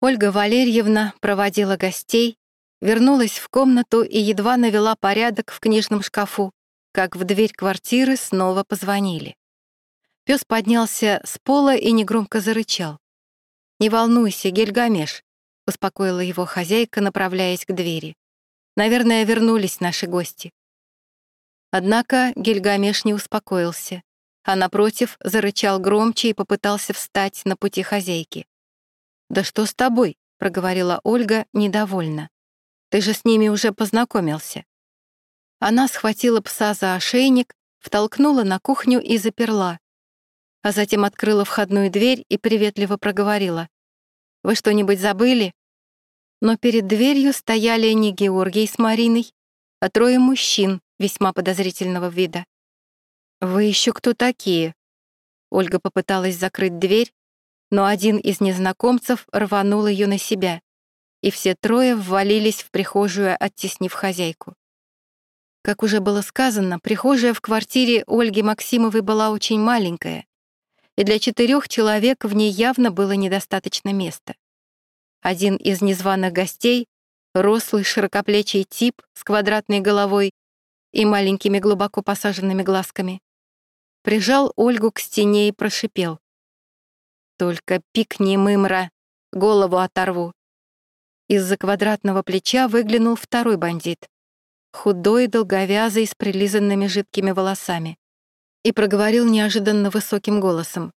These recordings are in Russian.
Ольга Валерьевна проводила гостей, вернулась в комнату и едва навела порядок в книжном шкафу, как в дверь квартиры снова позвонили. Пес поднялся с пола и негромко зарычал. «Не волнуйся, Гельгамеш», — успокоила его хозяйка, направляясь к двери. «Наверное, вернулись наши гости». Однако Гильгамеш не успокоился, а напротив зарычал громче и попытался встать на пути хозяйки. «Да что с тобой?» — проговорила Ольга недовольно. «Ты же с ними уже познакомился». Она схватила пса за ошейник, втолкнула на кухню и заперла, а затем открыла входную дверь и приветливо проговорила. «Вы что-нибудь забыли?» Но перед дверью стояли не Георгий с Мариной, а трое мужчин весьма подозрительного вида. «Вы еще кто такие?» Ольга попыталась закрыть дверь, но один из незнакомцев рванул ее на себя, и все трое ввалились в прихожую, оттеснив хозяйку. Как уже было сказано, прихожая в квартире Ольги Максимовой была очень маленькая, и для четырех человек в ней явно было недостаточно места. Один из незваных гостей, рослый широкоплечий тип с квадратной головой и маленькими глубоко посаженными глазками, прижал Ольгу к стене и прошипел. Только пикни, мымра, голову оторву. Из-за квадратного плеча выглянул второй бандит, худой, долговязый, с прилизанными жидкими волосами, и проговорил неожиданно высоким голосом.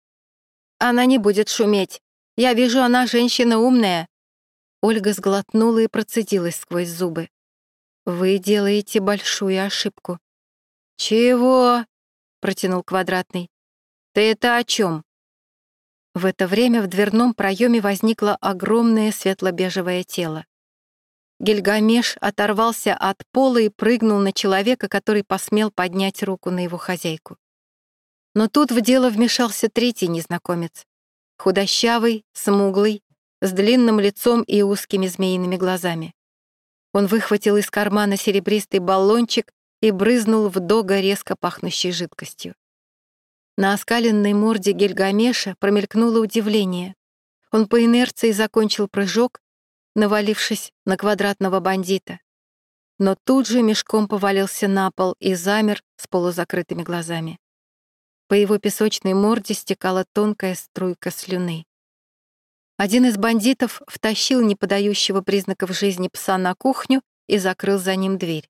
«Она не будет шуметь. Я вижу, она женщина умная». Ольга сглотнула и процедилась сквозь зубы. «Вы делаете большую ошибку». «Чего?» — протянул Квадратный. «Ты это о чем? В это время в дверном проеме возникло огромное светло-бежевое тело. Гильгамеш оторвался от пола и прыгнул на человека, который посмел поднять руку на его хозяйку. Но тут в дело вмешался третий незнакомец. Худощавый, смуглый, с длинным лицом и узкими змеиными глазами. Он выхватил из кармана серебристый баллончик и брызнул в дога резко пахнущей жидкостью. На оскаленной морде Гильгамеша промелькнуло удивление. Он по инерции закончил прыжок, навалившись на квадратного бандита. Но тут же мешком повалился на пол и замер с полузакрытыми глазами. По его песочной морде стекала тонкая струйка слюны. Один из бандитов втащил неподающего признаков жизни пса на кухню и закрыл за ним дверь.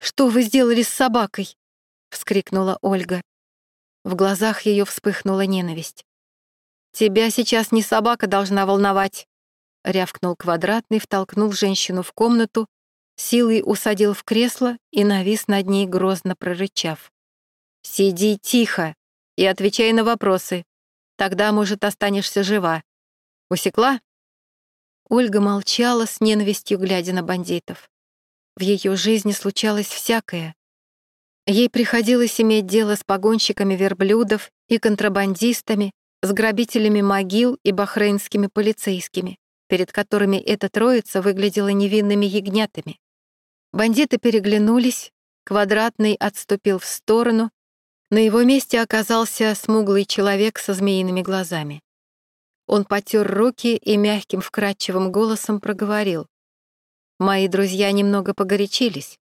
«Что вы сделали с собакой?» — вскрикнула Ольга. В глазах ее вспыхнула ненависть. «Тебя сейчас не собака должна волновать», — рявкнул квадратный, втолкнул женщину в комнату, силой усадил в кресло и навис над ней, грозно прорычав. «Сиди тихо и отвечай на вопросы. Тогда, может, останешься жива. Усекла?» Ольга молчала с ненавистью, глядя на бандитов. В ее жизни случалось всякое, Ей приходилось иметь дело с погонщиками верблюдов и контрабандистами, с грабителями могил и бахрейнскими полицейскими, перед которыми эта троица выглядела невинными ягнятами. Бандиты переглянулись, Квадратный отступил в сторону, на его месте оказался смуглый человек со змеиными глазами. Он потер руки и мягким вкрадчивым голосом проговорил. «Мои друзья немного погорячились.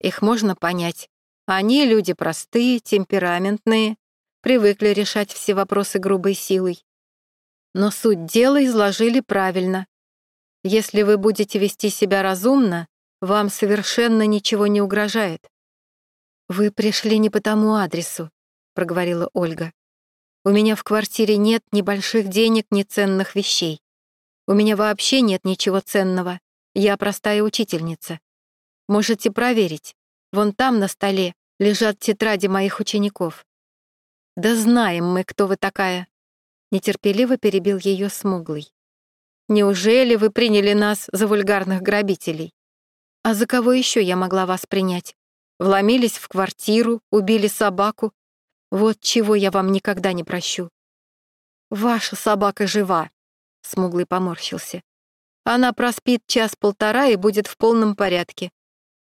Их можно понять. Они люди простые, темпераментные, привыкли решать все вопросы грубой силой. Но суть дела изложили правильно. Если вы будете вести себя разумно, вам совершенно ничего не угрожает. «Вы пришли не по тому адресу», — проговорила Ольга. «У меня в квартире нет ни больших денег, ни ценных вещей. У меня вообще нет ничего ценного. Я простая учительница. Можете проверить. Вон там на столе лежат тетради моих учеников. Да знаем мы, кто вы такая. Нетерпеливо перебил ее смуглый. Неужели вы приняли нас за вульгарных грабителей? А за кого еще я могла вас принять? Вломились в квартиру, убили собаку. Вот чего я вам никогда не прощу. Ваша собака жива, смуглый поморщился. Она проспит час-полтора и будет в полном порядке.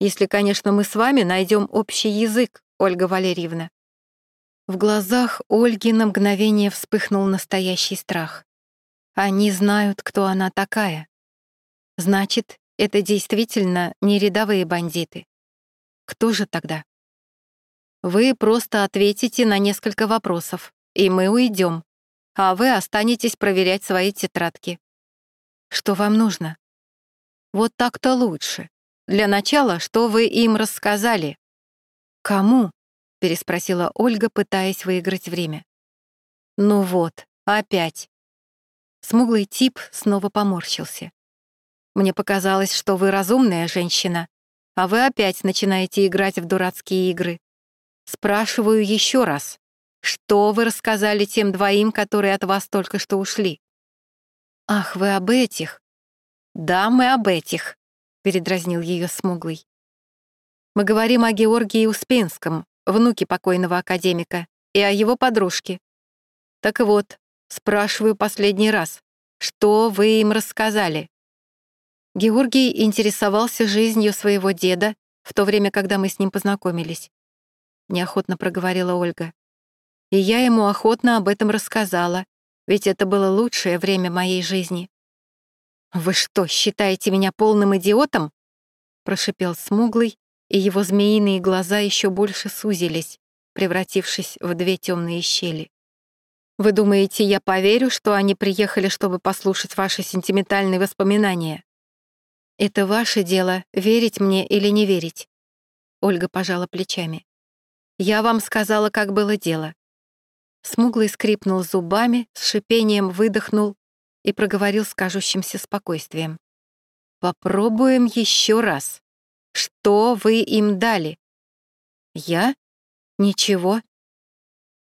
Если, конечно, мы с вами найдем общий язык, Ольга Валерьевна». В глазах Ольги на мгновение вспыхнул настоящий страх. Они знают, кто она такая. Значит, это действительно не рядовые бандиты. Кто же тогда? Вы просто ответите на несколько вопросов, и мы уйдем, а вы останетесь проверять свои тетрадки. Что вам нужно? Вот так-то лучше. Для начала, что вы им рассказали? Кому? переспросила Ольга, пытаясь выиграть время. Ну вот, опять. Смуглый тип снова поморщился. Мне показалось, что вы разумная женщина, а вы опять начинаете играть в дурацкие игры. Спрашиваю еще раз. Что вы рассказали тем двоим, которые от вас только что ушли? Ах, вы об этих? Да, мы об этих, передразнил ее смуглый. Мы говорим о Георгии Успенском, внуке покойного академика, и о его подружке. Так вот, спрашиваю последний раз, что вы им рассказали? Георгий интересовался жизнью своего деда в то время, когда мы с ним познакомились. Неохотно проговорила Ольга. И я ему охотно об этом рассказала, ведь это было лучшее время моей жизни. «Вы что, считаете меня полным идиотом?» прошипел смуглый, и его змеиные глаза еще больше сузились, превратившись в две темные щели. «Вы думаете, я поверю, что они приехали, чтобы послушать ваши сентиментальные воспоминания?» «Это ваше дело, верить мне или не верить». Ольга пожала плечами. «Я вам сказала, как было дело». Смуглый скрипнул зубами, с шипением выдохнул и проговорил с кажущимся спокойствием. «Попробуем еще раз. Что вы им дали?» «Я? Ничего».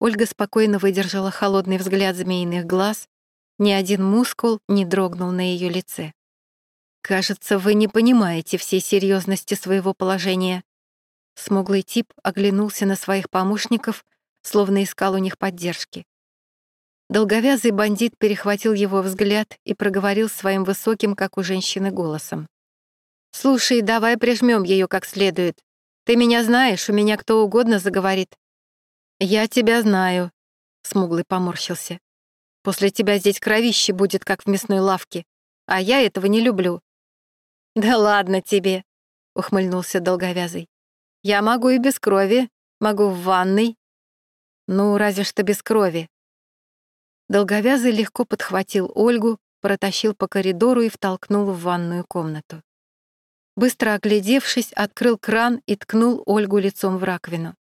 Ольга спокойно выдержала холодный взгляд змеиных глаз, ни один мускул не дрогнул на ее лице. «Кажется, вы не понимаете всей серьезности своего положения». Смуглый тип оглянулся на своих помощников, словно искал у них поддержки. Долговязый бандит перехватил его взгляд и проговорил своим высоким, как у женщины, голосом. «Слушай, давай прижмем ее как следует. Ты меня знаешь, у меня кто угодно заговорит». «Я тебя знаю», — Смуглый поморщился. «После тебя здесь кровище будет, как в мясной лавке, а я этого не люблю. «Да ладно тебе», — ухмыльнулся долговязый. «Я могу и без крови, могу в ванной». «Ну, разве что без крови». Долговязый легко подхватил Ольгу, протащил по коридору и втолкнул в ванную комнату. Быстро оглядевшись, открыл кран и ткнул Ольгу лицом в раковину.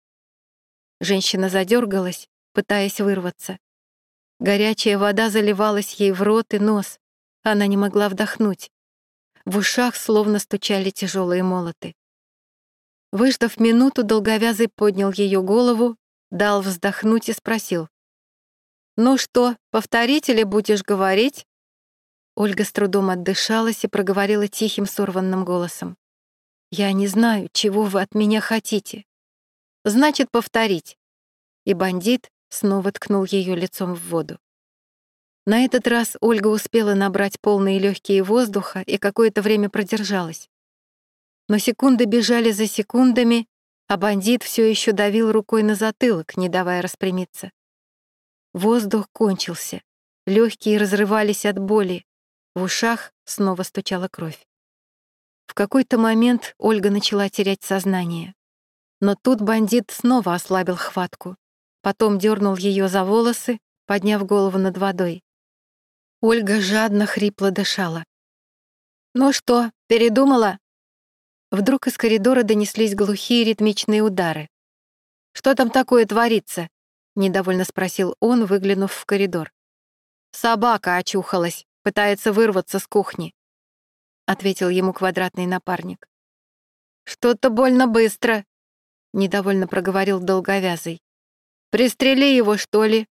Женщина задергалась, пытаясь вырваться. Горячая вода заливалась ей в рот и нос. Она не могла вдохнуть. В ушах словно стучали тяжелые молоты. Выждав минуту, долговязый поднял ее голову, дал вздохнуть и спросил. «Ну что, повторить или будешь говорить?» Ольга с трудом отдышалась и проговорила тихим сорванным голосом. «Я не знаю, чего вы от меня хотите. Значит, повторить». И бандит снова ткнул ее лицом в воду. На этот раз Ольга успела набрать полные легкие воздуха и какое-то время продержалась. Но секунды бежали за секундами, а бандит все еще давил рукой на затылок, не давая распрямиться. Воздух кончился, легкие разрывались от боли, в ушах снова стучала кровь. В какой-то момент Ольга начала терять сознание. Но тут бандит снова ослабил хватку, потом дернул ее за волосы, подняв голову над водой. Ольга жадно хрипло дышала. «Ну что, передумала?» Вдруг из коридора донеслись глухие ритмичные удары. «Что там такое творится?» — недовольно спросил он, выглянув в коридор. «Собака очухалась, пытается вырваться с кухни», — ответил ему квадратный напарник. «Что-то больно быстро», — недовольно проговорил долговязый. «Пристрели его, что ли?»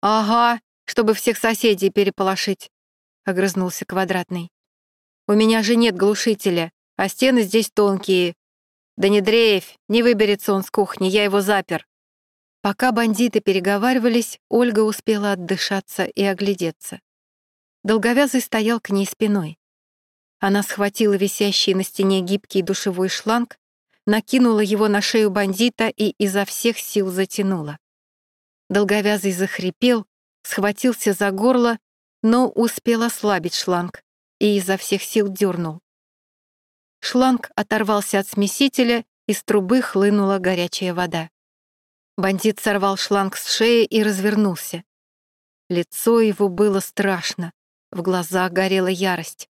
«Ага, чтобы всех соседей переполошить», — огрызнулся Квадратный. «У меня же нет глушителя, а стены здесь тонкие. Да не дрейфь, не выберется он с кухни, я его запер». Пока бандиты переговаривались, Ольга успела отдышаться и оглядеться. Долговязый стоял к ней спиной. Она схватила висящий на стене гибкий душевой шланг, накинула его на шею бандита и изо всех сил затянула. Долговязый захрипел, схватился за горло, но успел ослабить шланг и изо всех сил дернул. Шланг оторвался от смесителя, из трубы хлынула горячая вода. Бандит сорвал шланг с шеи и развернулся. Лицо его было страшно, в глазах горела ярость.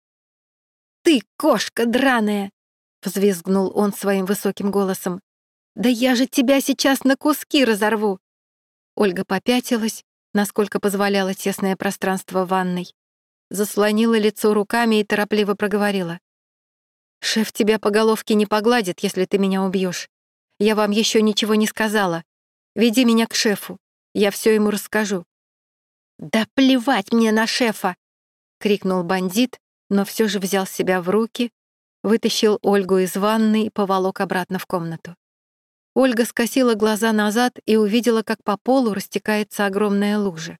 «Ты, кошка драная!» — взвизгнул он своим высоким голосом. «Да я же тебя сейчас на куски разорву!» Ольга попятилась, насколько позволяло тесное пространство ванной, заслонила лицо руками и торопливо проговорила. «Шеф тебя по головке не погладит, если ты меня убьешь. Я вам еще ничего не сказала. Веди меня к шефу, я все ему расскажу». «Да плевать мне на шефа!» — крикнул бандит, но все же взял себя в руки, вытащил Ольгу из ванны и поволок обратно в комнату. Ольга скосила глаза назад и увидела, как по полу растекается огромная лужа.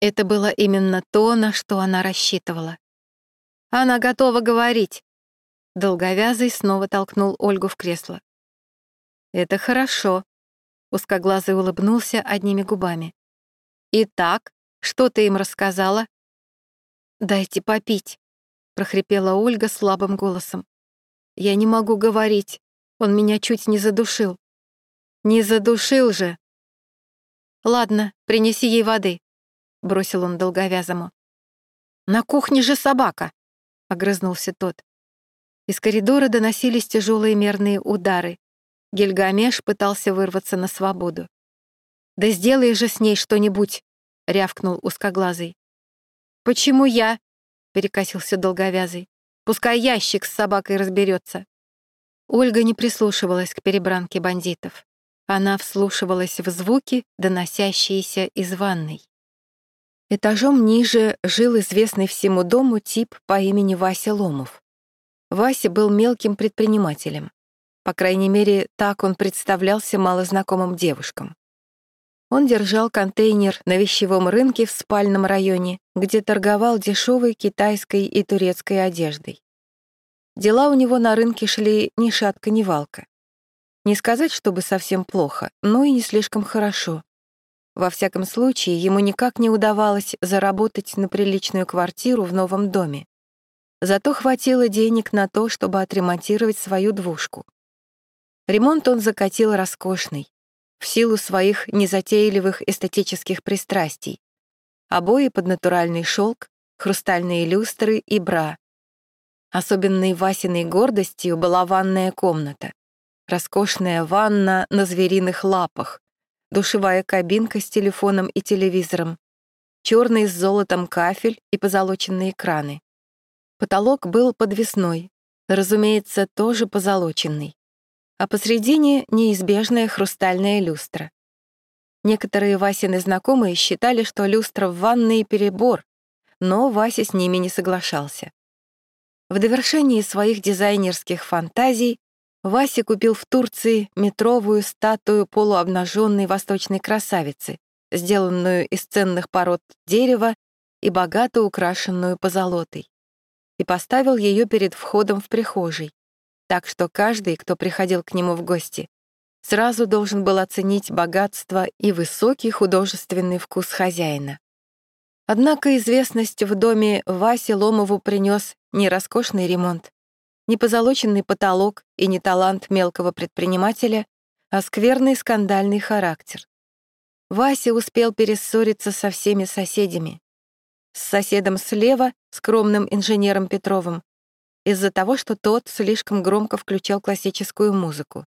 Это было именно то, на что она рассчитывала. «Она готова говорить!» Долговязый снова толкнул Ольгу в кресло. «Это хорошо», — узкоглазый улыбнулся одними губами. «Итак, что ты им рассказала?» «Дайте попить», — прохрипела Ольга слабым голосом. «Я не могу говорить. Он меня чуть не задушил». «Не задушил же!» «Ладно, принеси ей воды», — бросил он долговязому. «На кухне же собака!» — огрызнулся тот. Из коридора доносились тяжелые мерные удары. Гильгамеш пытался вырваться на свободу. «Да сделай же с ней что-нибудь!» — рявкнул узкоглазый. «Почему я?» — перекосился долговязый. «Пускай ящик с собакой разберется. Ольга не прислушивалась к перебранке бандитов. Она вслушивалась в звуки, доносящиеся из ванной. Этажом ниже жил известный всему дому тип по имени Вася Ломов. Вася был мелким предпринимателем. По крайней мере, так он представлялся малознакомым девушкам. Он держал контейнер на вещевом рынке в спальном районе, где торговал дешевой китайской и турецкой одеждой. Дела у него на рынке шли ни шатка, ни валка. Не сказать, чтобы совсем плохо, но и не слишком хорошо. Во всяком случае, ему никак не удавалось заработать на приличную квартиру в новом доме. Зато хватило денег на то, чтобы отремонтировать свою двушку. Ремонт он закатил роскошный, в силу своих незатейливых эстетических пристрастий. Обои под натуральный шелк, хрустальные люстры и бра. Особенной Васиной гордостью была ванная комната. Роскошная ванна на звериных лапах, душевая кабинка с телефоном и телевизором, черный с золотом кафель и позолоченные краны. Потолок был подвесной, разумеется, тоже позолоченный а посредине — неизбежная хрустальная люстра. Некоторые Васины знакомые считали, что люстра в ванной — перебор, но Вася с ними не соглашался. В довершении своих дизайнерских фантазий Вася купил в Турции метровую статую полуобнаженной восточной красавицы, сделанную из ценных пород дерева и богато украшенную позолотой, и поставил ее перед входом в прихожей так что каждый, кто приходил к нему в гости, сразу должен был оценить богатство и высокий художественный вкус хозяина. Однако известность в доме Васе Ломову принес не роскошный ремонт, не позолоченный потолок и не талант мелкого предпринимателя, а скверный скандальный характер. Вася успел перессориться со всеми соседями. С соседом слева, скромным инженером Петровым, из-за того, что тот слишком громко включал классическую музыку.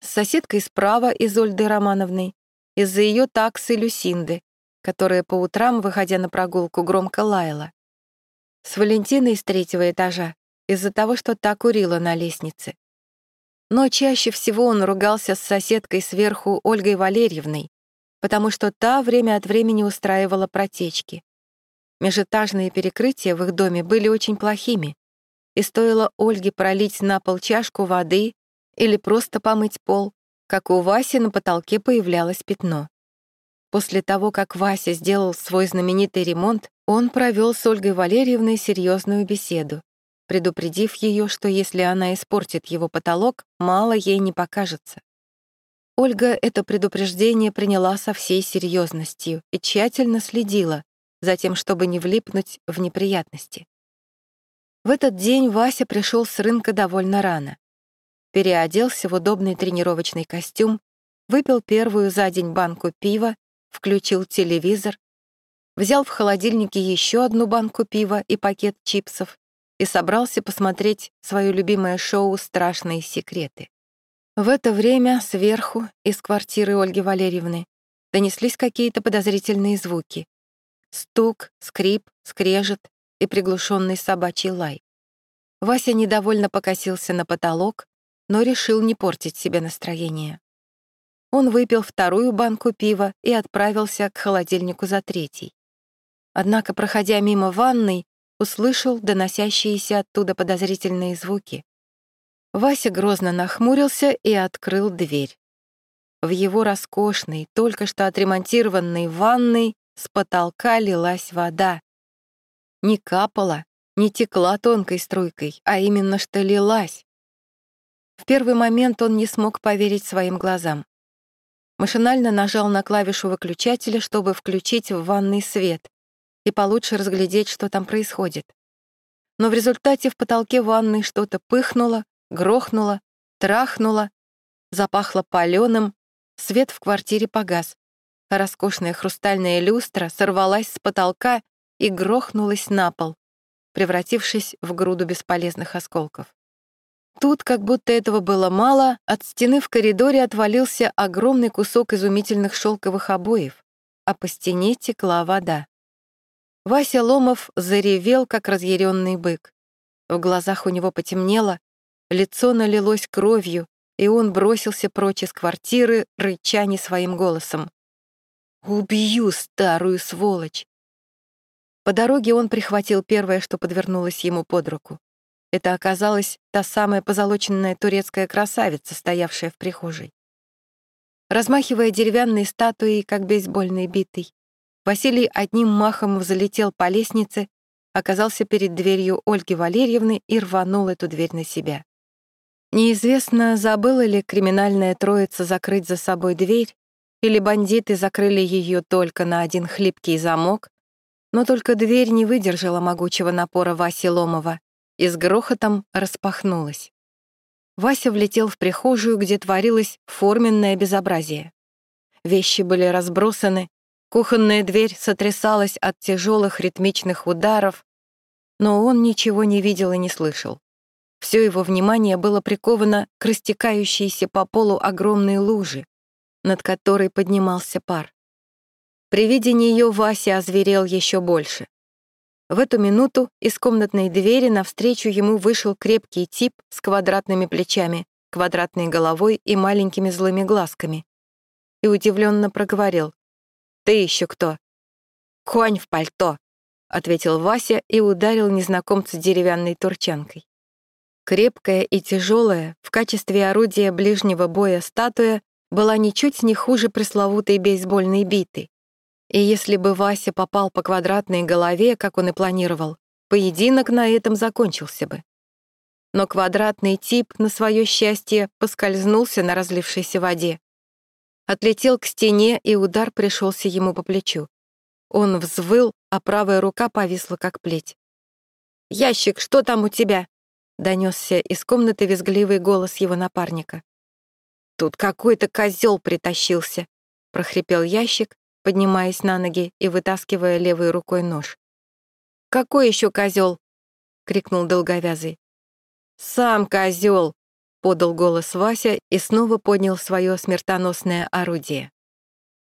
С соседкой справа Изольдой Романовной из-за ее таксы Люсинды, которая по утрам, выходя на прогулку, громко лаяла. С Валентиной с третьего этажа из-за того, что та курила на лестнице. Но чаще всего он ругался с соседкой сверху Ольгой Валерьевной, потому что та время от времени устраивала протечки. Межэтажные перекрытия в их доме были очень плохими, и стоило Ольге пролить на пол чашку воды или просто помыть пол, как у Васи на потолке появлялось пятно. После того, как Вася сделал свой знаменитый ремонт, он провел с Ольгой Валерьевной серьезную беседу, предупредив ее, что если она испортит его потолок, мало ей не покажется. Ольга это предупреждение приняла со всей серьезностью и тщательно следила, затем, чтобы не влипнуть в неприятности. В этот день Вася пришел с рынка довольно рано. Переоделся в удобный тренировочный костюм, выпил первую за день банку пива, включил телевизор, взял в холодильнике еще одну банку пива и пакет чипсов и собрался посмотреть свое любимое шоу «Страшные секреты». В это время сверху, из квартиры Ольги Валерьевны, донеслись какие-то подозрительные звуки. Стук, скрип, скрежет и приглушенный собачий лай. Вася недовольно покосился на потолок, но решил не портить себе настроение. Он выпил вторую банку пива и отправился к холодильнику за третьей. Однако, проходя мимо ванной, услышал доносящиеся оттуда подозрительные звуки. Вася грозно нахмурился и открыл дверь. В его роскошной, только что отремонтированной ванной с потолка лилась вода. Не капала, не текла тонкой струйкой, а именно что лилась. В первый момент он не смог поверить своим глазам. Машинально нажал на клавишу выключателя, чтобы включить в ванный свет и получше разглядеть, что там происходит. Но в результате в потолке ванной что-то пыхнуло, грохнуло, трахнуло, запахло палёным, свет в квартире погас, а роскошная хрустальная люстра сорвалась с потолка и грохнулась на пол, превратившись в груду бесполезных осколков. Тут, как будто этого было мало, от стены в коридоре отвалился огромный кусок изумительных шелковых обоев, а по стене текла вода. Вася Ломов заревел, как разъяренный бык. В глазах у него потемнело, лицо налилось кровью, и он бросился прочь из квартиры, рыча не своим голосом. «Убью старую сволочь!» По дороге он прихватил первое, что подвернулось ему под руку. Это оказалась та самая позолоченная турецкая красавица, стоявшая в прихожей. Размахивая деревянной статуей, как бейсбольной битой, Василий одним махом взлетел по лестнице, оказался перед дверью Ольги Валерьевны и рванул эту дверь на себя. Неизвестно, забыла ли криминальная троица закрыть за собой дверь, или бандиты закрыли ее только на один хлипкий замок, но только дверь не выдержала могучего напора Васи Ломова и с грохотом распахнулась. Вася влетел в прихожую, где творилось форменное безобразие. Вещи были разбросаны, кухонная дверь сотрясалась от тяжелых ритмичных ударов, но он ничего не видел и не слышал. Все его внимание было приковано к растекающейся по полу огромной луже, над которой поднимался пар. При виде нее Вася озверел еще больше. В эту минуту из комнатной двери навстречу ему вышел крепкий тип с квадратными плечами, квадратной головой и маленькими злыми глазками. И удивленно проговорил. «Ты еще кто?» «Конь в пальто», — ответил Вася и ударил незнакомца деревянной турчанкой. Крепкая и тяжелая, в качестве орудия ближнего боя статуя была ничуть не хуже пресловутой бейсбольной биты. И если бы Вася попал по квадратной голове, как он и планировал, поединок на этом закончился бы. Но квадратный тип, на свое счастье, поскользнулся на разлившейся воде. Отлетел к стене, и удар пришелся ему по плечу. Он взвыл, а правая рука повисла, как плеть. «Ящик, что там у тебя?» — донесся из комнаты визгливый голос его напарника. «Тут какой-то козел притащился», — прохрипел ящик, поднимаясь на ноги и вытаскивая левой рукой нож. «Какой еще козел? крикнул долговязый. «Сам козел! подал голос Вася и снова поднял свое смертоносное орудие.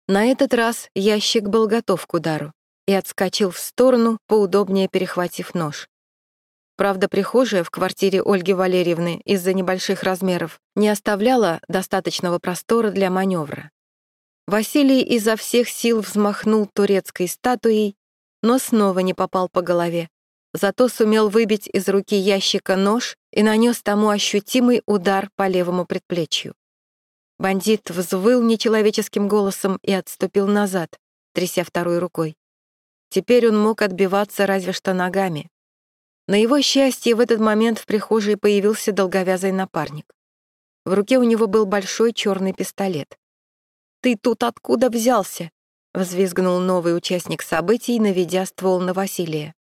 На этот раз ящик был готов к удару и отскочил в сторону, поудобнее перехватив нож. Правда, прихожая в квартире Ольги Валерьевны из-за небольших размеров не оставляла достаточного простора для маневра. Василий изо всех сил взмахнул турецкой статуей, но снова не попал по голове. Зато сумел выбить из руки ящика нож и нанес тому ощутимый удар по левому предплечью. Бандит взвыл нечеловеческим голосом и отступил назад, тряся второй рукой. Теперь он мог отбиваться разве что ногами. На его счастье в этот момент в прихожей появился долговязый напарник. В руке у него был большой черный пистолет. «Ты тут откуда взялся?» взвизгнул новый участник событий, наведя ствол на Василия.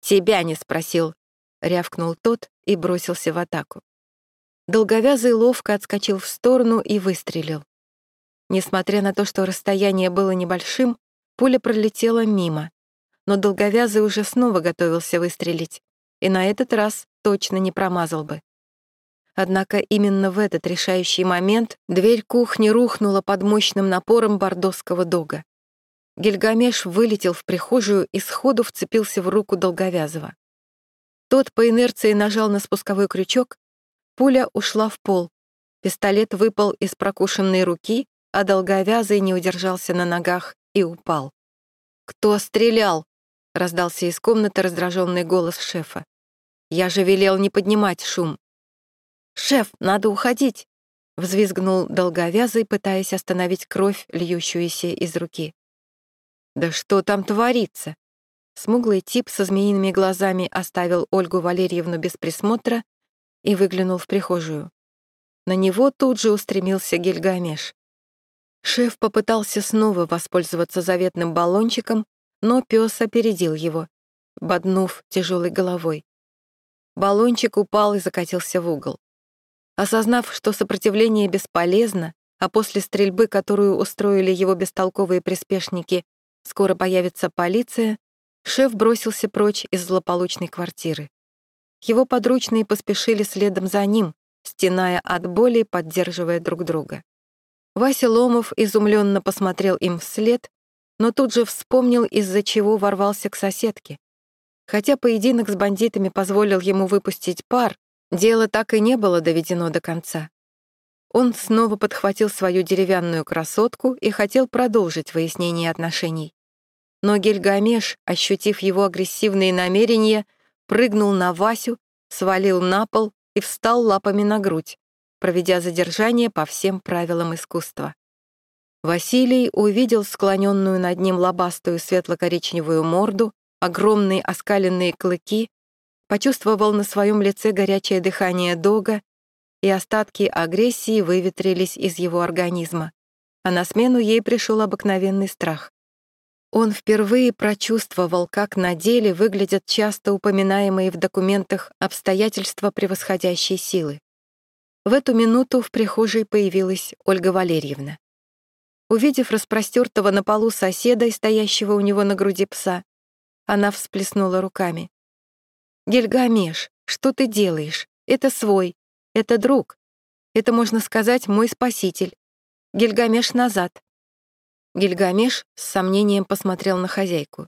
«Тебя не спросил», — рявкнул тот и бросился в атаку. Долговязый ловко отскочил в сторону и выстрелил. Несмотря на то, что расстояние было небольшим, пуля пролетела мимо, но Долговязый уже снова готовился выстрелить, и на этот раз точно не промазал бы. Однако именно в этот решающий момент дверь кухни рухнула под мощным напором бордосского дога. Гильгамеш вылетел в прихожую и сходу вцепился в руку Долговязого. Тот по инерции нажал на спусковой крючок, пуля ушла в пол, пистолет выпал из прокушенной руки, а Долговязый не удержался на ногах и упал. «Кто стрелял?» — раздался из комнаты раздраженный голос шефа. «Я же велел не поднимать шум». «Шеф, надо уходить!» — взвизгнул долговязый, пытаясь остановить кровь, льющуюся из руки. «Да что там творится?» Смуглый тип со змеиными глазами оставил Ольгу Валерьевну без присмотра и выглянул в прихожую. На него тут же устремился Гильгамеш. Шеф попытался снова воспользоваться заветным баллончиком, но пес опередил его, боднув тяжелой головой. Баллончик упал и закатился в угол. Осознав, что сопротивление бесполезно, а после стрельбы, которую устроили его бестолковые приспешники, скоро появится полиция, шеф бросился прочь из злополучной квартиры. Его подручные поспешили следом за ним, стеная от боли, поддерживая друг друга. Вася Ломов изумленно посмотрел им вслед, но тут же вспомнил, из-за чего ворвался к соседке. Хотя поединок с бандитами позволил ему выпустить пар, Дело так и не было доведено до конца. Он снова подхватил свою деревянную красотку и хотел продолжить выяснение отношений. Но Гильгамеш, ощутив его агрессивные намерения, прыгнул на Васю, свалил на пол и встал лапами на грудь, проведя задержание по всем правилам искусства. Василий увидел склоненную над ним лобастую светло-коричневую морду, огромные оскаленные клыки почувствовал на своем лице горячее дыхание Дога, и остатки агрессии выветрились из его организма, а на смену ей пришел обыкновенный страх. Он впервые прочувствовал, как на деле выглядят часто упоминаемые в документах обстоятельства превосходящей силы. В эту минуту в прихожей появилась Ольга Валерьевна. Увидев распростертого на полу соседа и стоящего у него на груди пса, она всплеснула руками. «Гильгамеш, что ты делаешь? Это свой, это друг. Это, можно сказать, мой спаситель. Гильгамеш назад». Гильгамеш с сомнением посмотрел на хозяйку.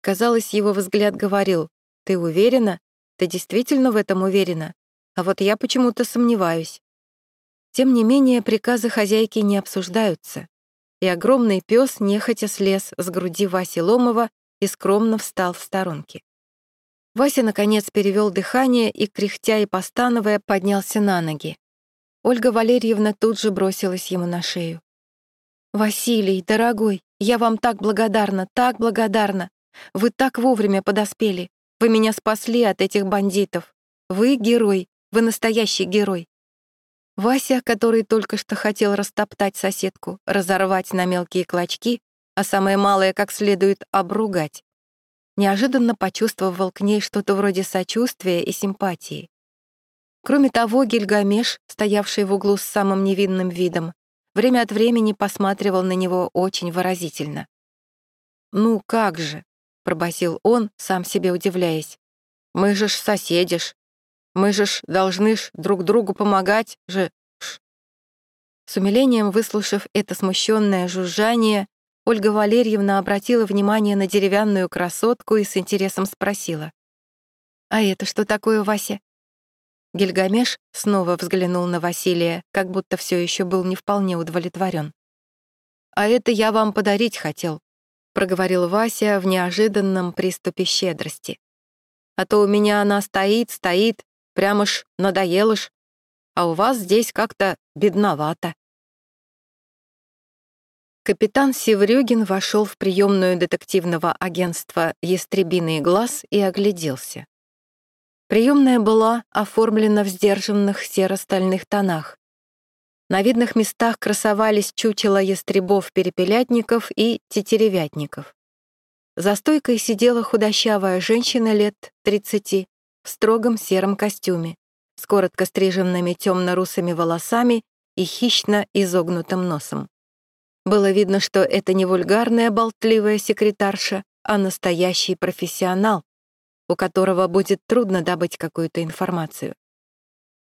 Казалось, его взгляд говорил, «Ты уверена? Ты действительно в этом уверена? А вот я почему-то сомневаюсь». Тем не менее, приказы хозяйки не обсуждаются, и огромный пес нехотя слез с груди Васи Ломова и скромно встал в сторонке. Вася, наконец, перевел дыхание и, кряхтя и постановая, поднялся на ноги. Ольга Валерьевна тут же бросилась ему на шею. «Василий, дорогой, я вам так благодарна, так благодарна. Вы так вовремя подоспели. Вы меня спасли от этих бандитов. Вы герой, вы настоящий герой». Вася, который только что хотел растоптать соседку, разорвать на мелкие клочки, а самое малое как следует обругать, неожиданно почувствовал к ней что-то вроде сочувствия и симпатии. Кроме того, Гильгамеш, стоявший в углу с самым невинным видом, время от времени посматривал на него очень выразительно. «Ну как же», — пробасил он, сам себе удивляясь, «мы же ж соседи ж, мы же ж должны ж друг другу помогать же ж». С умилением выслушав это смущенное жужжание, Ольга Валерьевна обратила внимание на деревянную красотку и с интересом спросила. «А это что такое, Вася?» Гильгамеш снова взглянул на Василия, как будто все еще был не вполне удовлетворен. «А это я вам подарить хотел», — проговорил Вася в неожиданном приступе щедрости. «А то у меня она стоит, стоит, прямо ж надоела ж, а у вас здесь как-то бедновато». Капитан Севрюгин вошел в приемную детективного агентства «Ястребиный глаз» и огляделся. Приемная была оформлена в сдержанных серо-стальных тонах. На видных местах красовались чучела ястребов-перепелятников и тетеревятников. За стойкой сидела худощавая женщина лет 30 в строгом сером костюме, с коротко стриженными темно-русыми волосами и хищно изогнутым носом. Было видно, что это не вульгарная болтливая секретарша, а настоящий профессионал, у которого будет трудно добыть какую-то информацию.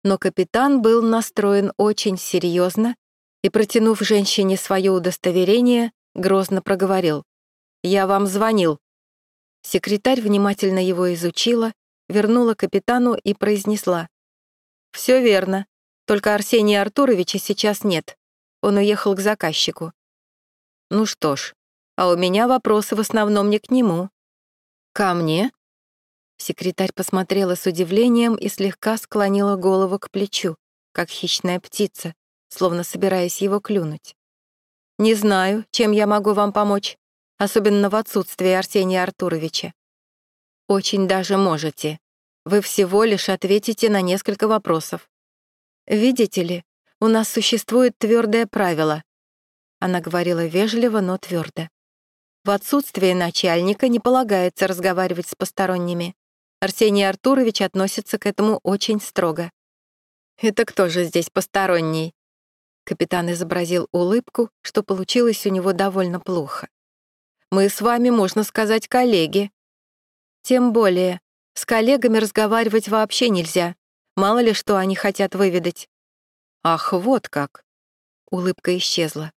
Но капитан был настроен очень серьезно и, протянув женщине свое удостоверение, грозно проговорил. «Я вам звонил». Секретарь внимательно его изучила, вернула капитану и произнесла. «Все верно, только Арсения Артуровича сейчас нет. Он уехал к заказчику». «Ну что ж, а у меня вопросы в основном не к нему». «Ко мне?» Секретарь посмотрела с удивлением и слегка склонила голову к плечу, как хищная птица, словно собираясь его клюнуть. «Не знаю, чем я могу вам помочь, особенно в отсутствии Арсения Артуровича». «Очень даже можете. Вы всего лишь ответите на несколько вопросов. Видите ли, у нас существует твердое правило». Она говорила вежливо, но твердо. В отсутствие начальника не полагается разговаривать с посторонними. Арсений Артурович относится к этому очень строго. «Это кто же здесь посторонний?» Капитан изобразил улыбку, что получилось у него довольно плохо. «Мы с вами, можно сказать, коллеги». «Тем более, с коллегами разговаривать вообще нельзя. Мало ли что они хотят выведать». «Ах, вот как!» Улыбка исчезла.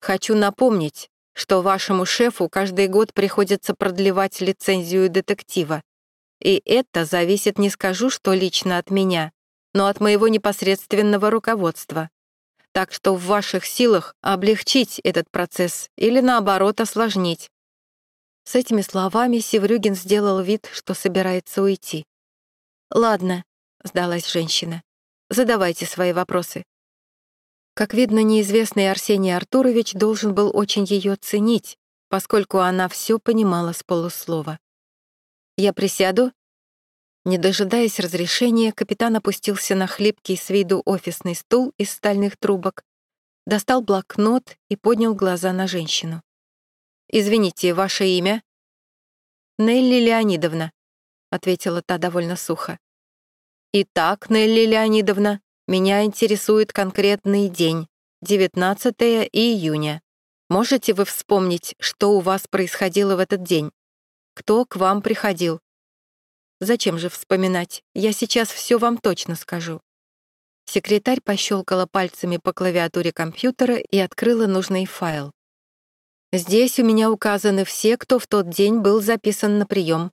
«Хочу напомнить, что вашему шефу каждый год приходится продлевать лицензию детектива. И это зависит, не скажу, что лично от меня, но от моего непосредственного руководства. Так что в ваших силах облегчить этот процесс или, наоборот, осложнить. С этими словами Севрюгин сделал вид, что собирается уйти. «Ладно», — сдалась женщина, — «задавайте свои вопросы». Как видно, неизвестный Арсений Артурович должен был очень ее ценить, поскольку она все понимала с полуслова. «Я присяду?» Не дожидаясь разрешения, капитан опустился на хлипкий с виду офисный стул из стальных трубок, достал блокнот и поднял глаза на женщину. «Извините, ваше имя?» «Нелли Леонидовна», — ответила та довольно сухо. «Итак, Нелли Леонидовна, меня интересует конкретный день, 19 июня. Можете вы вспомнить, что у вас происходило в этот день? кто к вам приходил. Зачем же вспоминать? Я сейчас все вам точно скажу. Секретарь пощелкала пальцами по клавиатуре компьютера и открыла нужный файл. Здесь у меня указаны все, кто в тот день был записан на прием.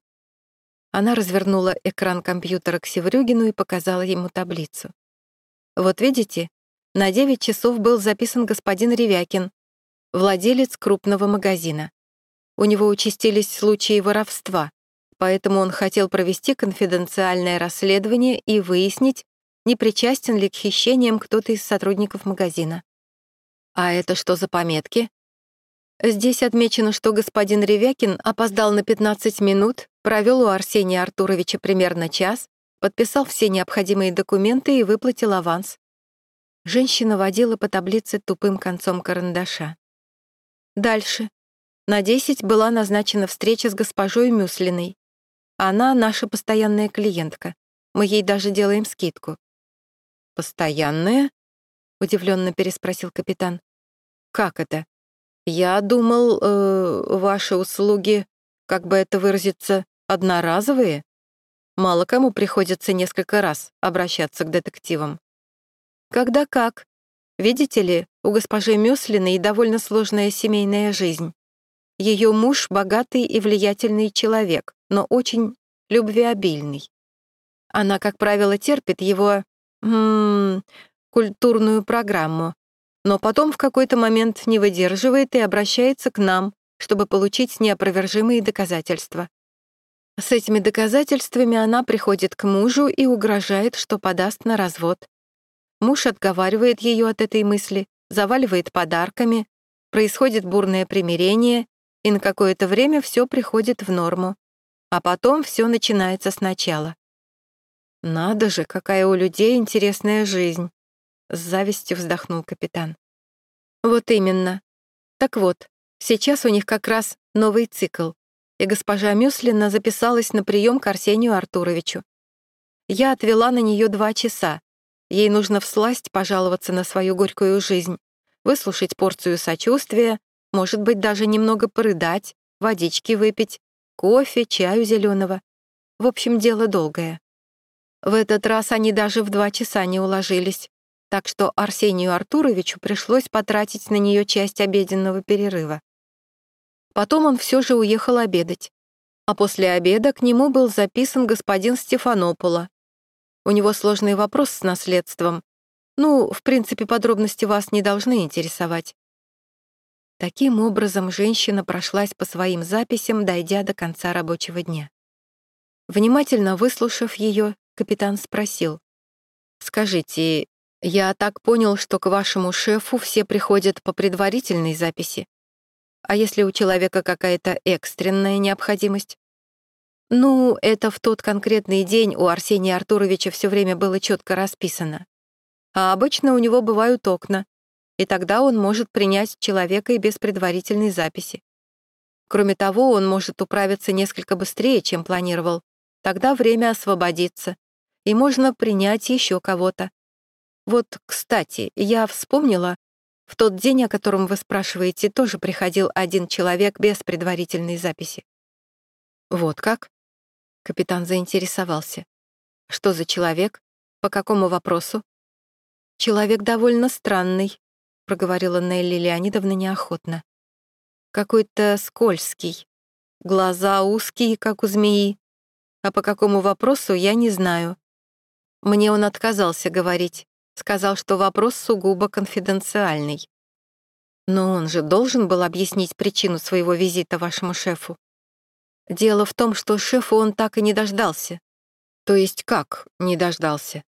Она развернула экран компьютера к Севрюгину и показала ему таблицу. Вот видите, на 9 часов был записан господин Ревякин, владелец крупного магазина. У него участились случаи воровства, поэтому он хотел провести конфиденциальное расследование и выяснить, не причастен ли к хищениям кто-то из сотрудников магазина. А это что за пометки? Здесь отмечено, что господин Ревякин опоздал на 15 минут, провел у Арсения Артуровича примерно час, подписал все необходимые документы и выплатил аванс. Женщина водила по таблице тупым концом карандаша. Дальше. На 10 была назначена встреча с госпожой Мюслиной. Она наша постоянная клиентка. Мы ей даже делаем скидку. «Постоянная?» — удивленно переспросил капитан. «Как это? Я думал, э, ваши услуги, как бы это выразиться, одноразовые. Мало кому приходится несколько раз обращаться к детективам. Когда как. Видите ли, у госпожи Мюслиной довольно сложная семейная жизнь. Ее муж — богатый и влиятельный человек, но очень любвеобильный. Она, как правило, терпит его... М -м, культурную программу, но потом в какой-то момент не выдерживает и обращается к нам, чтобы получить неопровержимые доказательства. С этими доказательствами она приходит к мужу и угрожает, что подаст на развод. Муж отговаривает ее от этой мысли, заваливает подарками, происходит бурное примирение, и на какое-то время все приходит в норму. А потом все начинается сначала. Надо же, какая у людей интересная жизнь. с завистью вздохнул капитан. Вот именно. Так вот, сейчас у них как раз новый цикл, и госпожа Мюслина записалась на прием к Арсению Артуровичу. Я отвела на нее два часа. Ей нужно всласть пожаловаться на свою горькую жизнь, выслушать порцию сочувствия, может быть, даже немного порыдать, водички выпить, кофе, чаю зеленого. В общем, дело долгое. В этот раз они даже в два часа не уложились, так что Арсению Артуровичу пришлось потратить на нее часть обеденного перерыва. Потом он все же уехал обедать. А после обеда к нему был записан господин Стефанопола. У него сложный вопрос с наследством. Ну, в принципе, подробности вас не должны интересовать. Таким образом, женщина прошлась по своим записям, дойдя до конца рабочего дня. Внимательно выслушав ее, капитан спросил. «Скажите, я так понял, что к вашему шефу все приходят по предварительной записи? А если у человека какая-то экстренная необходимость?» Ну, это в тот конкретный день у Арсения Артуровича все время было четко расписано. А обычно у него бывают окна, и тогда он может принять человека и без предварительной записи. Кроме того, он может управиться несколько быстрее, чем планировал. Тогда время освободится, и можно принять еще кого-то. Вот, кстати, я вспомнила, в тот день, о котором вы спрашиваете, тоже приходил один человек без предварительной записи. Вот как? Капитан заинтересовался. Что за человек? По какому вопросу? Человек довольно странный, проговорила Нелли Леонидовна неохотно. Какой-то скользкий. Глаза узкие, как у змеи. А по какому вопросу, я не знаю. Мне он отказался говорить. Сказал, что вопрос сугубо конфиденциальный. Но он же должен был объяснить причину своего визита вашему шефу. Дело в том, что шефу он так и не дождался. То есть как не дождался?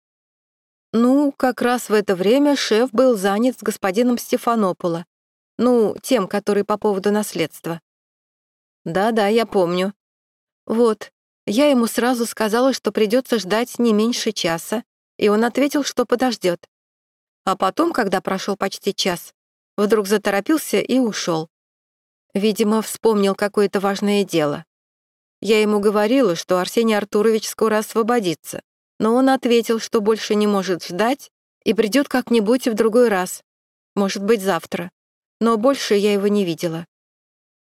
Ну, как раз в это время шеф был занят с господином Стефанопола. Ну, тем, который по поводу наследства. Да-да, я помню. Вот, я ему сразу сказала, что придется ждать не меньше часа, и он ответил, что подождет. А потом, когда прошел почти час, вдруг заторопился и ушел. Видимо, вспомнил какое-то важное дело. Я ему говорила, что Арсений Артурович скоро освободится но он ответил, что больше не может ждать и придет как-нибудь в другой раз, может быть, завтра. Но больше я его не видела.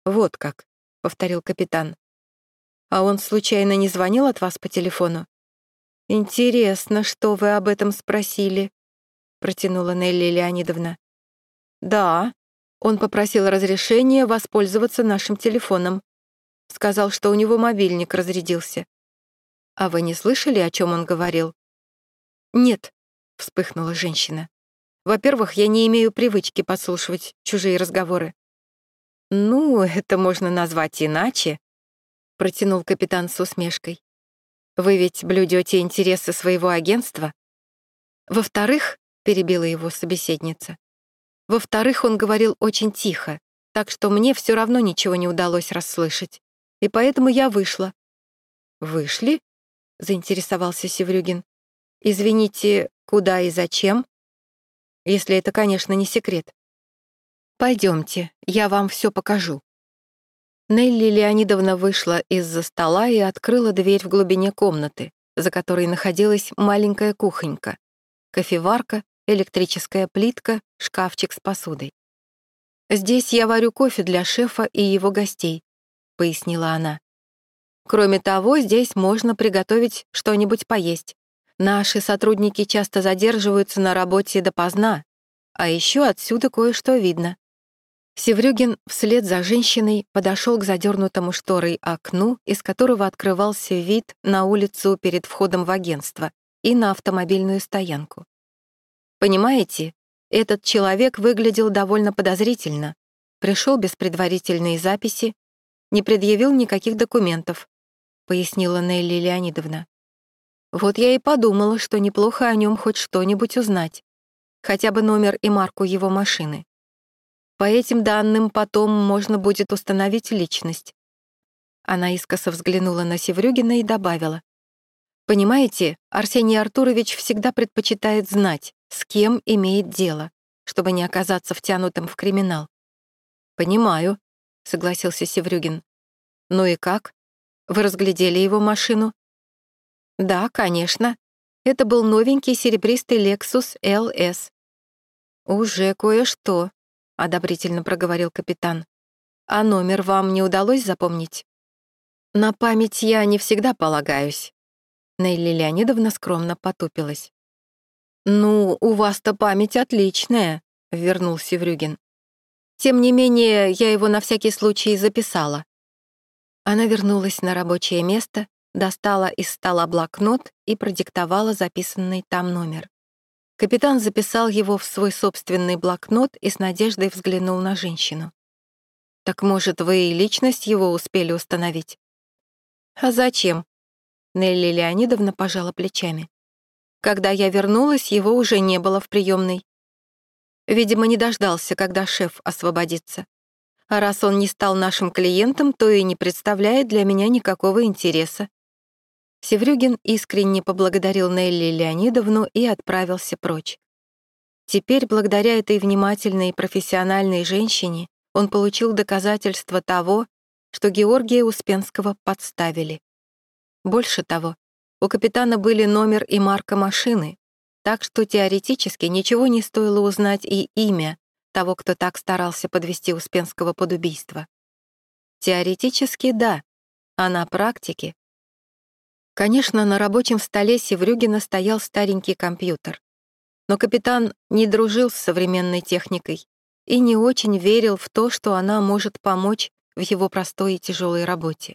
«Вот как», — повторил капитан. «А он случайно не звонил от вас по телефону?» «Интересно, что вы об этом спросили», — протянула Нелли Леонидовна. «Да, он попросил разрешения воспользоваться нашим телефоном. Сказал, что у него мобильник разрядился. «А вы не слышали, о чем он говорил?» «Нет», — вспыхнула женщина. «Во-первых, я не имею привычки подслушивать чужие разговоры». «Ну, это можно назвать иначе», — протянул капитан с усмешкой. «Вы ведь блюдете интересы своего агентства?» «Во-вторых», — перебила его собеседница, «во-вторых, он говорил очень тихо, так что мне все равно ничего не удалось расслышать, и поэтому я вышла». «Вышли?» заинтересовался Севрюгин. «Извините, куда и зачем?» «Если это, конечно, не секрет». Пойдемте, я вам все покажу». Нелли Леонидовна вышла из-за стола и открыла дверь в глубине комнаты, за которой находилась маленькая кухонька, кофеварка, электрическая плитка, шкафчик с посудой. «Здесь я варю кофе для шефа и его гостей», — пояснила она. Кроме того, здесь можно приготовить что-нибудь поесть. Наши сотрудники часто задерживаются на работе допоздна, а еще отсюда кое-что видно. Севрюгин вслед за женщиной подошел к задернутому шторой окну, из которого открывался вид на улицу перед входом в агентство и на автомобильную стоянку. Понимаете, этот человек выглядел довольно подозрительно, пришел без предварительной записи, не предъявил никаких документов, — пояснила Нелли Леонидовна. «Вот я и подумала, что неплохо о нем хоть что-нибудь узнать, хотя бы номер и марку его машины. По этим данным потом можно будет установить личность». Она искоса взглянула на Севрюгина и добавила. «Понимаете, Арсений Артурович всегда предпочитает знать, с кем имеет дело, чтобы не оказаться втянутым в криминал. «Понимаю», — согласился Севрюгин. «Ну и как? Вы разглядели его машину?» «Да, конечно. Это был новенький серебристый Lexus LS». «Уже кое-что», — одобрительно проговорил капитан. «А номер вам не удалось запомнить?» «На память я не всегда полагаюсь». Нелли Леонидовна скромно потупилась. «Ну, у вас-то память отличная», — вернул Севрюгин. «Тем не менее, я его на всякий случай записала». Она вернулась на рабочее место, достала из стола блокнот и продиктовала записанный там номер. Капитан записал его в свой собственный блокнот и с надеждой взглянул на женщину. «Так, может, вы и личность его успели установить?» «А зачем?» Нелли Леонидовна пожала плечами. Когда я вернулась, его уже не было в приемной. Видимо, не дождался, когда шеф освободится. А раз он не стал нашим клиентом, то и не представляет для меня никакого интереса. Севрюгин искренне поблагодарил Нелли Леонидовну и отправился прочь. Теперь, благодаря этой внимательной и профессиональной женщине, он получил доказательство того, что Георгия Успенского подставили. Больше того, у капитана были номер и марка машины, так что теоретически ничего не стоило узнать и имя того, кто так старался подвести Успенского под убийство. Теоретически — да, а на практике Конечно, на рабочем столе Севрюгина стоял старенький компьютер. Но капитан не дружил с современной техникой и не очень верил в то, что она может помочь в его простой и тяжелой работе.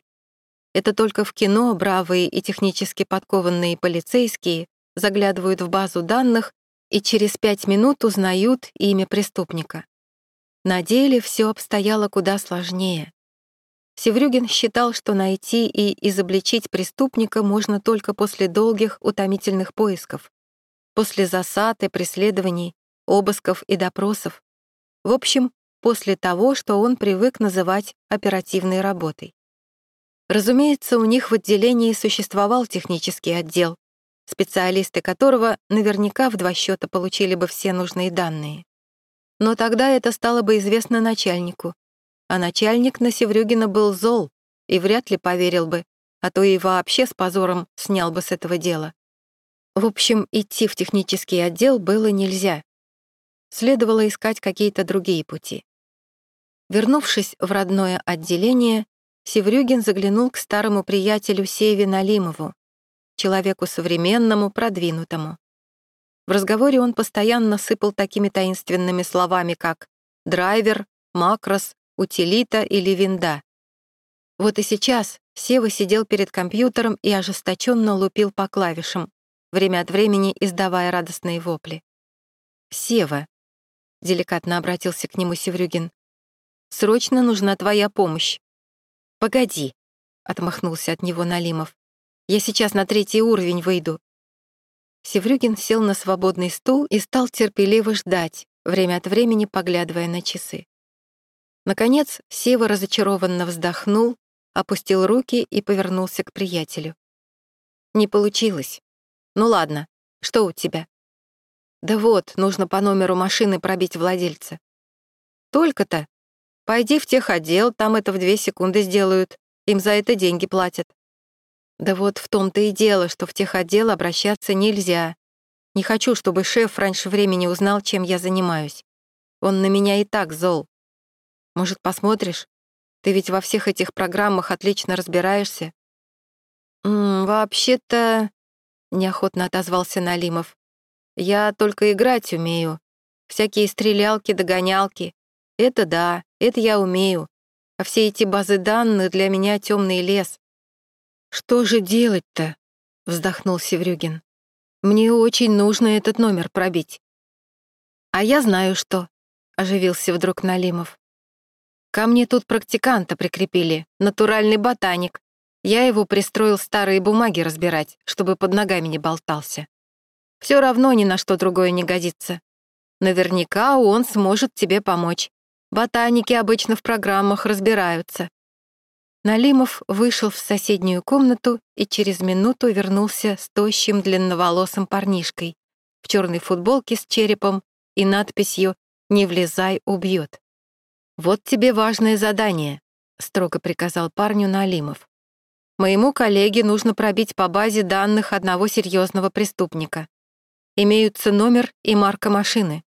Это только в кино бравые и технически подкованные полицейские заглядывают в базу данных и через пять минут узнают имя преступника. На деле все обстояло куда сложнее. Севрюгин считал, что найти и изобличить преступника можно только после долгих, утомительных поисков, после засад и преследований, обысков и допросов. В общем, после того, что он привык называть оперативной работой. Разумеется, у них в отделении существовал технический отдел, специалисты которого наверняка в два счета получили бы все нужные данные. Но тогда это стало бы известно начальнику, а начальник на Севрюгина был зол и вряд ли поверил бы, а то и вообще с позором снял бы с этого дела. В общем, идти в технический отдел было нельзя. Следовало искать какие-то другие пути. Вернувшись в родное отделение, Севрюгин заглянул к старому приятелю Севе Налимову, человеку современному, продвинутому. В разговоре он постоянно сыпал такими таинственными словами, как «драйвер», «макрос», утилита или винда. Вот и сейчас Сева сидел перед компьютером и ожесточенно лупил по клавишам, время от времени издавая радостные вопли. «Сева», — деликатно обратился к нему Севрюгин, — «срочно нужна твоя помощь». «Погоди», — отмахнулся от него Налимов, — «я сейчас на третий уровень выйду». Севрюгин сел на свободный стул и стал терпеливо ждать, время от времени поглядывая на часы. Наконец, Сева разочарованно вздохнул, опустил руки и повернулся к приятелю. «Не получилось. Ну ладно, что у тебя?» «Да вот, нужно по номеру машины пробить владельца». «Только-то. Пойди в техотдел, там это в две секунды сделают. Им за это деньги платят». «Да вот в том-то и дело, что в техотдел обращаться нельзя. Не хочу, чтобы шеф раньше времени узнал, чем я занимаюсь. Он на меня и так зол. Может, посмотришь? Ты ведь во всех этих программах отлично разбираешься». «Вообще-то...» — неохотно отозвался Налимов. «Я только играть умею. Всякие стрелялки, догонялки. Это да, это я умею. А все эти базы данных для меня темный лес». «Что же делать-то?» — вздохнул Севрюгин. «Мне очень нужно этот номер пробить». «А я знаю, что», — оживился вдруг Налимов. Ко мне тут практиканта прикрепили, натуральный ботаник. Я его пристроил старые бумаги разбирать, чтобы под ногами не болтался. Все равно ни на что другое не годится. Наверняка он сможет тебе помочь. Ботаники обычно в программах разбираются. Налимов вышел в соседнюю комнату и через минуту вернулся с тощим длинноволосым парнишкой, в черной футболке с черепом и надписью «Не влезай, убьет». «Вот тебе важное задание», — строго приказал парню Налимов. «Моему коллеге нужно пробить по базе данных одного серьезного преступника. Имеются номер и марка машины.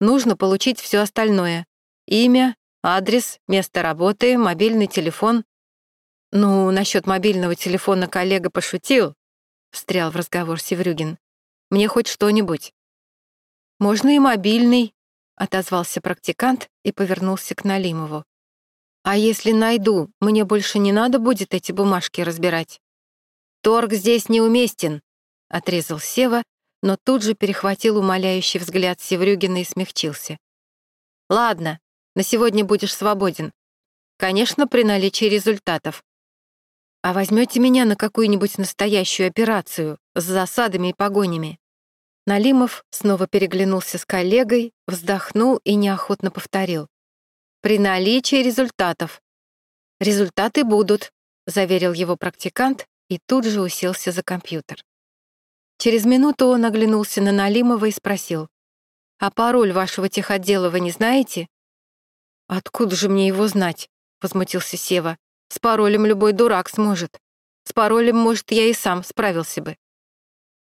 Нужно получить все остальное. Имя, адрес, место работы, мобильный телефон. Ну, насчет мобильного телефона коллега пошутил, встрял в разговор Севрюгин. Мне хоть что-нибудь. Можно и мобильный, отозвался практикант и повернулся к Налимову. А если найду, мне больше не надо будет эти бумажки разбирать. Торг здесь неуместен, отрезал Сева но тут же перехватил умоляющий взгляд Севрюгина и смягчился. «Ладно, на сегодня будешь свободен. Конечно, при наличии результатов. А возьмете меня на какую-нибудь настоящую операцию с засадами и погонями?» Налимов снова переглянулся с коллегой, вздохнул и неохотно повторил. «При наличии результатов». «Результаты будут», — заверил его практикант и тут же уселся за компьютер. Через минуту он оглянулся на Налимова и спросил. «А пароль вашего техотдела вы не знаете?» «Откуда же мне его знать?» — возмутился Сева. «С паролем любой дурак сможет. С паролем, может, я и сам справился бы».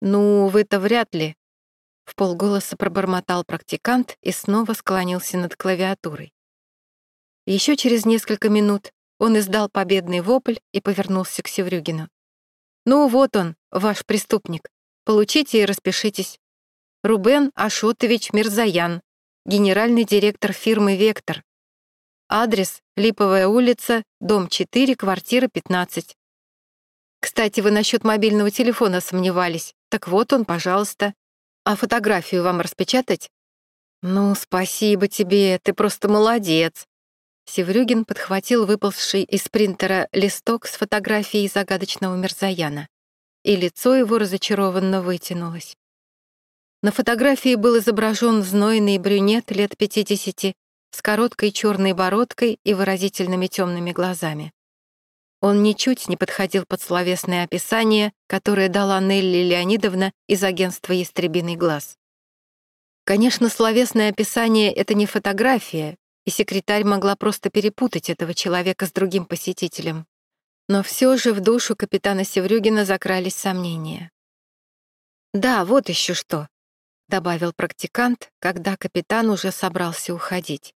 «Ну, вы-то вряд ли», — в полголоса пробормотал практикант и снова склонился над клавиатурой. Еще через несколько минут он издал победный вопль и повернулся к Севрюгину. «Ну вот он, ваш преступник. Получите и распишитесь. Рубен Ашотович Мирзаян, генеральный директор фирмы «Вектор». Адрес — Липовая улица, дом 4, квартира 15. Кстати, вы насчет мобильного телефона сомневались. Так вот он, пожалуйста. А фотографию вам распечатать? Ну, спасибо тебе, ты просто молодец. Севрюгин подхватил выползший из принтера листок с фотографией загадочного Мирзаяна и лицо его разочарованно вытянулось. На фотографии был изображен знойный брюнет лет 50 с короткой черной бородкой и выразительными темными глазами. Он ничуть не подходил под словесное описание, которое дала Нелли Леонидовна из агентства «Ястребиный глаз». Конечно, словесное описание — это не фотография, и секретарь могла просто перепутать этого человека с другим посетителем. Но все же в душу капитана Севрюгина закрались сомнения. «Да, вот еще что», — добавил практикант, когда капитан уже собрался уходить.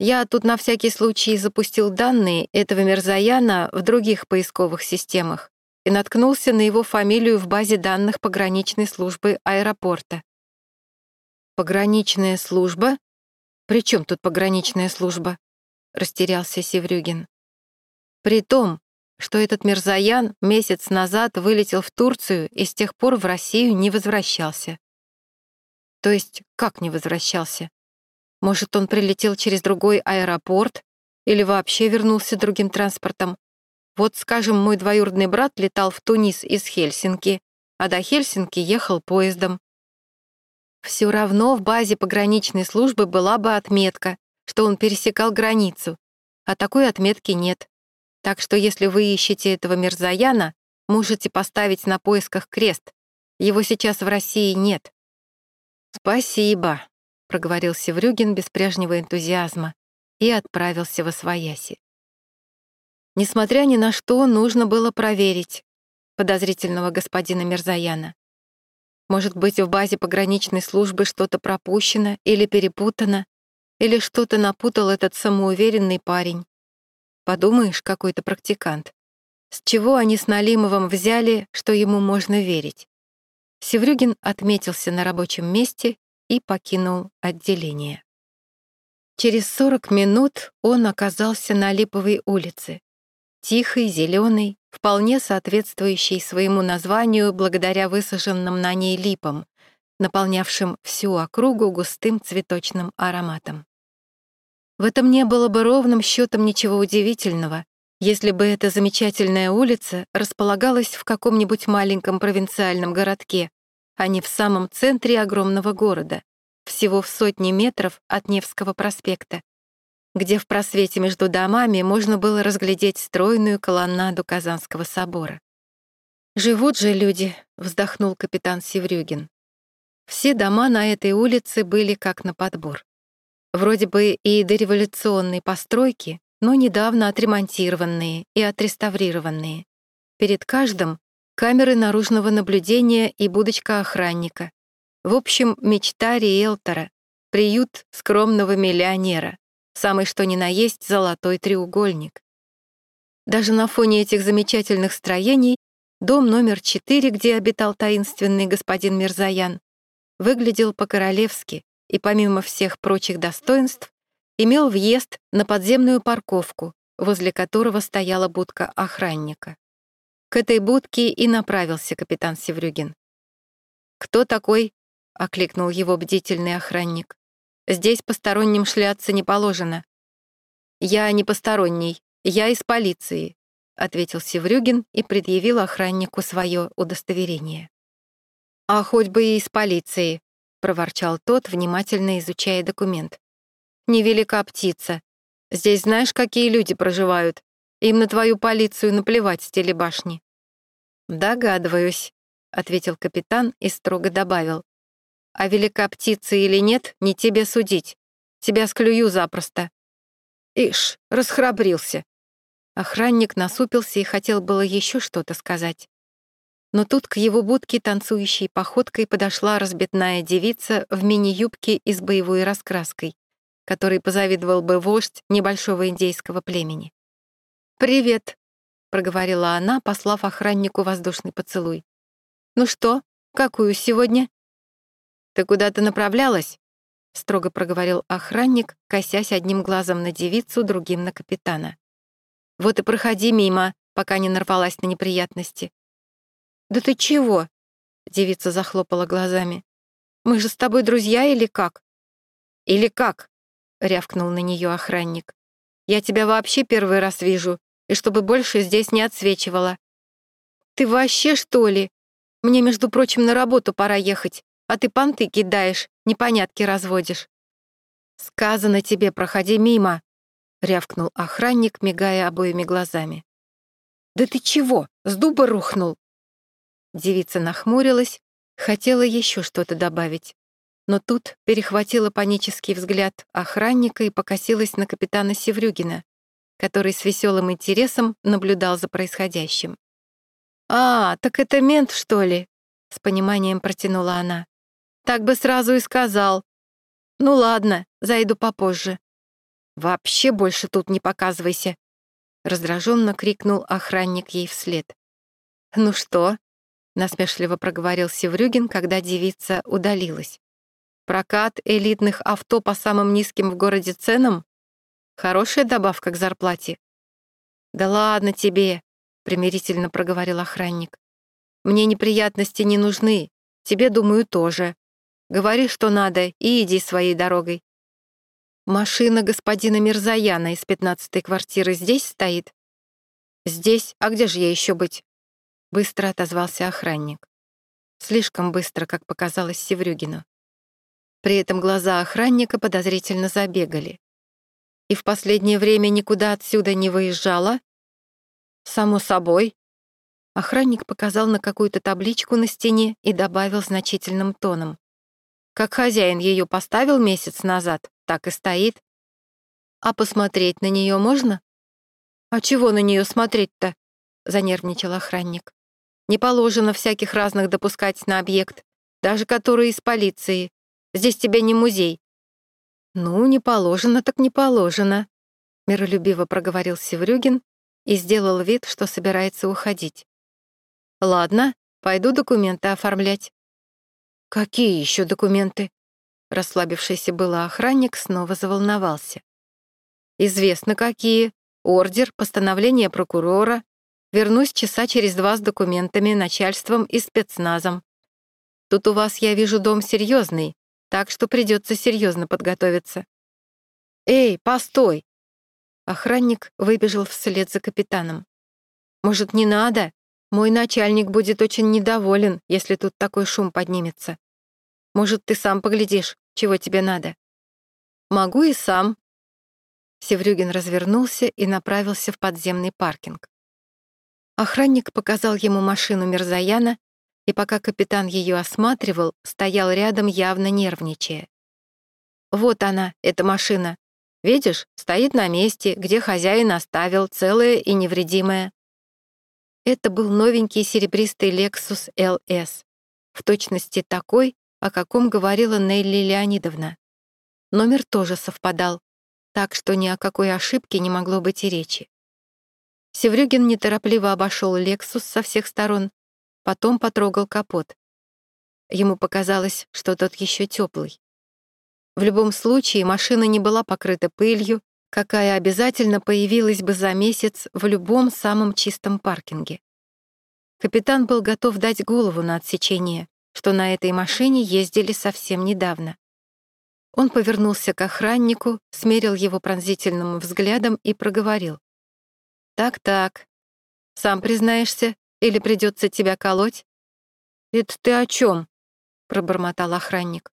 «Я тут на всякий случай запустил данные этого мерзаяна в других поисковых системах и наткнулся на его фамилию в базе данных пограничной службы аэропорта». «Пограничная служба? При чем тут пограничная служба?» — растерялся Севрюгин. «При том, что этот мерзаян месяц назад вылетел в Турцию и с тех пор в Россию не возвращался. То есть как не возвращался? Может, он прилетел через другой аэропорт или вообще вернулся другим транспортом? Вот, скажем, мой двоюродный брат летал в Тунис из Хельсинки, а до Хельсинки ехал поездом. Все равно в базе пограничной службы была бы отметка, что он пересекал границу, а такой отметки нет. Так что если вы ищете этого мерзаяна, можете поставить на поисках крест. Его сейчас в России нет». «Спасибо», — проговорил Севрюгин без прежнего энтузиазма и отправился во свояси. Несмотря ни на что, нужно было проверить подозрительного господина Мерзаяна. Может быть, в базе пограничной службы что-то пропущено или перепутано, или что-то напутал этот самоуверенный парень. Подумаешь, какой-то практикант. С чего они с Налимовым взяли, что ему можно верить? Севрюгин отметился на рабочем месте и покинул отделение. Через 40 минут он оказался на Липовой улице. Тихой, зеленой, вполне соответствующей своему названию благодаря высаженным на ней липам, наполнявшим всю округу густым цветочным ароматом. В этом не было бы ровным счетом ничего удивительного, если бы эта замечательная улица располагалась в каком-нибудь маленьком провинциальном городке, не в самом центре огромного города, всего в сотни метров от Невского проспекта, где в просвете между домами можно было разглядеть стройную колоннаду Казанского собора. «Живут же люди», — вздохнул капитан Севрюгин. Все дома на этой улице были как на подбор. Вроде бы и дореволюционные постройки, но недавно отремонтированные и отреставрированные. Перед каждым — камеры наружного наблюдения и будочка охранника. В общем, мечта риэлтора, приют скромного миллионера, самый что ни на есть золотой треугольник. Даже на фоне этих замечательных строений дом номер 4, где обитал таинственный господин Мирзаян, выглядел по-королевски и, помимо всех прочих достоинств, имел въезд на подземную парковку, возле которого стояла будка охранника. К этой будке и направился капитан Севрюгин. «Кто такой?» — окликнул его бдительный охранник. «Здесь посторонним шляться не положено». «Я не посторонний, я из полиции», — ответил Севрюгин и предъявил охраннику свое удостоверение. «А хоть бы и из полиции», — проворчал тот, внимательно изучая документ. «Невелика птица. Здесь знаешь, какие люди проживают? Им на твою полицию наплевать с телебашни». «Догадываюсь», — ответил капитан и строго добавил. «А велика птица или нет, не тебе судить. Тебя склюю запросто». «Ишь, расхрабрился». Охранник насупился и хотел было еще что-то сказать. Но тут к его будке танцующей походкой подошла разбитная девица в мини-юбке и с боевой раскраской, которой позавидовал бы вождь небольшого индейского племени. «Привет», — проговорила она, послав охраннику воздушный поцелуй. «Ну что, какую сегодня?» «Ты куда-то направлялась?» — строго проговорил охранник, косясь одним глазом на девицу, другим на капитана. «Вот и проходи мимо, пока не нарвалась на неприятности. «Да ты чего?» — девица захлопала глазами. «Мы же с тобой друзья или как?» «Или как?» — рявкнул на нее охранник. «Я тебя вообще первый раз вижу, и чтобы больше здесь не отсвечивала». «Ты вообще, что ли? Мне, между прочим, на работу пора ехать, а ты понты кидаешь, непонятки разводишь». «Сказано тебе, проходи мимо», — рявкнул охранник, мигая обоими глазами. «Да ты чего, с дуба рухнул?» Девица нахмурилась, хотела еще что-то добавить. Но тут перехватила панический взгляд охранника и покосилась на капитана Севрюгина, который с веселым интересом наблюдал за происходящим. «А, так это мент, что ли?» — с пониманием протянула она. «Так бы сразу и сказал. Ну ладно, зайду попозже». «Вообще больше тут не показывайся!» — раздраженно крикнул охранник ей вслед. «Ну что, насмешливо проговорил Севрюгин, когда девица удалилась. Прокат элитных авто по самым низким в городе ценам? Хорошая добавка к зарплате. Да ладно тебе, примирительно проговорил охранник. Мне неприятности не нужны, тебе, думаю, тоже. Говори, что надо, и иди своей дорогой. Машина господина Мирзаяна из пятнадцатой квартиры здесь стоит? Здесь, а где же я еще быть? Быстро отозвался охранник. Слишком быстро, как показалось Севрюгину. При этом глаза охранника подозрительно забегали. И в последнее время никуда отсюда не выезжала? Само собой. Охранник показал на какую-то табличку на стене и добавил значительным тоном. Как хозяин ее поставил месяц назад, так и стоит. А посмотреть на нее можно? А чего на нее смотреть-то? Занервничал охранник. Не положено всяких разных допускать на объект, даже которые из полиции. Здесь тебе не музей». «Ну, не положено, так не положено», — миролюбиво проговорил Севрюгин и сделал вид, что собирается уходить. «Ладно, пойду документы оформлять». «Какие еще документы?» Расслабившийся было охранник снова заволновался. «Известно, какие. Ордер, постановление прокурора, Вернусь часа через два с документами, начальством и спецназом. Тут у вас, я вижу, дом серьезный, так что придется серьезно подготовиться. Эй, постой! Охранник выбежал вслед за капитаном. Может, не надо? Мой начальник будет очень недоволен, если тут такой шум поднимется. Может, ты сам поглядишь, чего тебе надо? Могу и сам. Севрюгин развернулся и направился в подземный паркинг. Охранник показал ему машину Мирзаяна, и пока капитан ее осматривал, стоял рядом, явно нервничая. «Вот она, эта машина. Видишь, стоит на месте, где хозяин оставил, целая и невредимая». Это был новенький серебристый Lexus LS, в точности такой, о каком говорила Нелли Леонидовна. Номер тоже совпадал, так что ни о какой ошибке не могло быть и речи. Севрюгин неторопливо обошел «Лексус» со всех сторон, потом потрогал капот. Ему показалось, что тот еще теплый. В любом случае, машина не была покрыта пылью, какая обязательно появилась бы за месяц в любом самом чистом паркинге. Капитан был готов дать голову на отсечение, что на этой машине ездили совсем недавно. Он повернулся к охраннику, смерил его пронзительным взглядом и проговорил. «Так-так. Сам признаешься, или придется тебя колоть?» «Это ты о чем? пробормотал охранник.